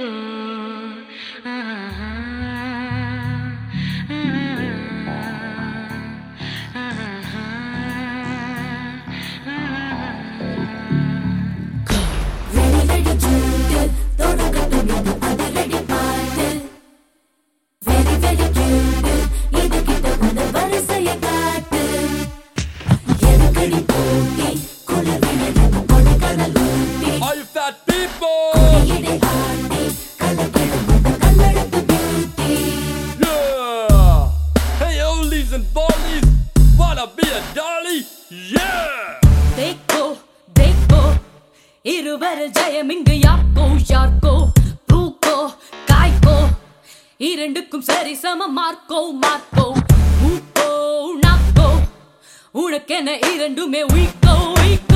good. இருவர் ஜெயம் இங்கு யாக்கோ யார்கோ பூக்கோ காய்க்கோ. இரண்டுக்கும் சரி சம மார்க்கோ மார்க்கோ ஊக்கோ நாக்கோ. உனக்கென இரண்டுமே உயிக்கோ உயிக்கோ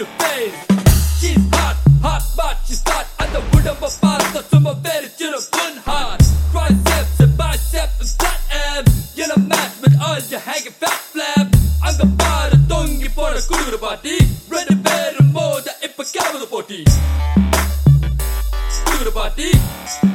your face. She's hot, hot, but she's hot at the wood of a spot. The my bed is in a fun heart. Triceps and biceps and flat ab. Get a mat with all your hanging fat flap. I'm the part of tongue for a school body. Ready bed more than if I a capital body. School body.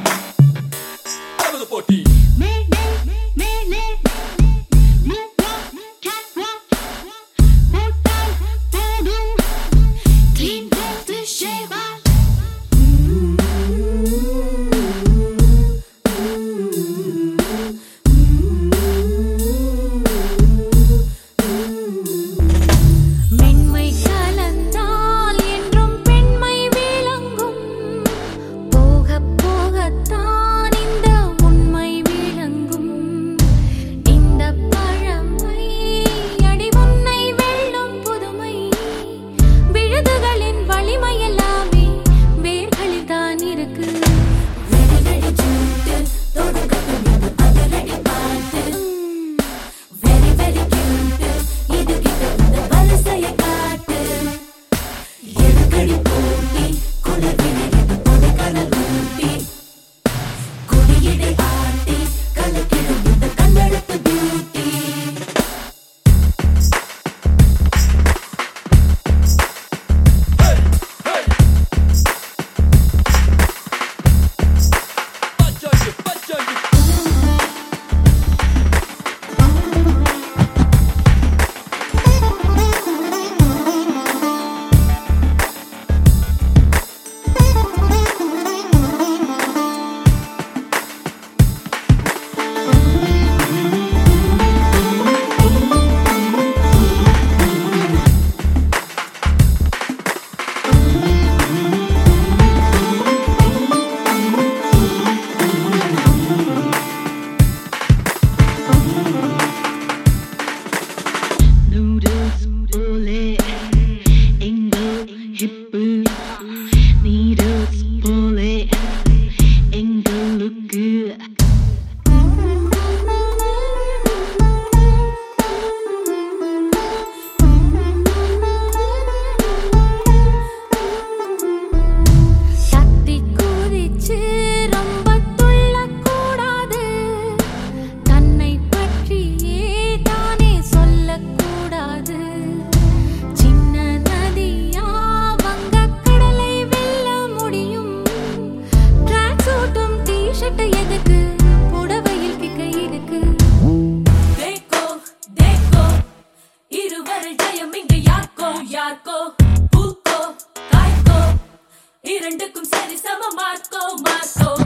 Noodles, hippo, Ready, summer, Marco, Marco.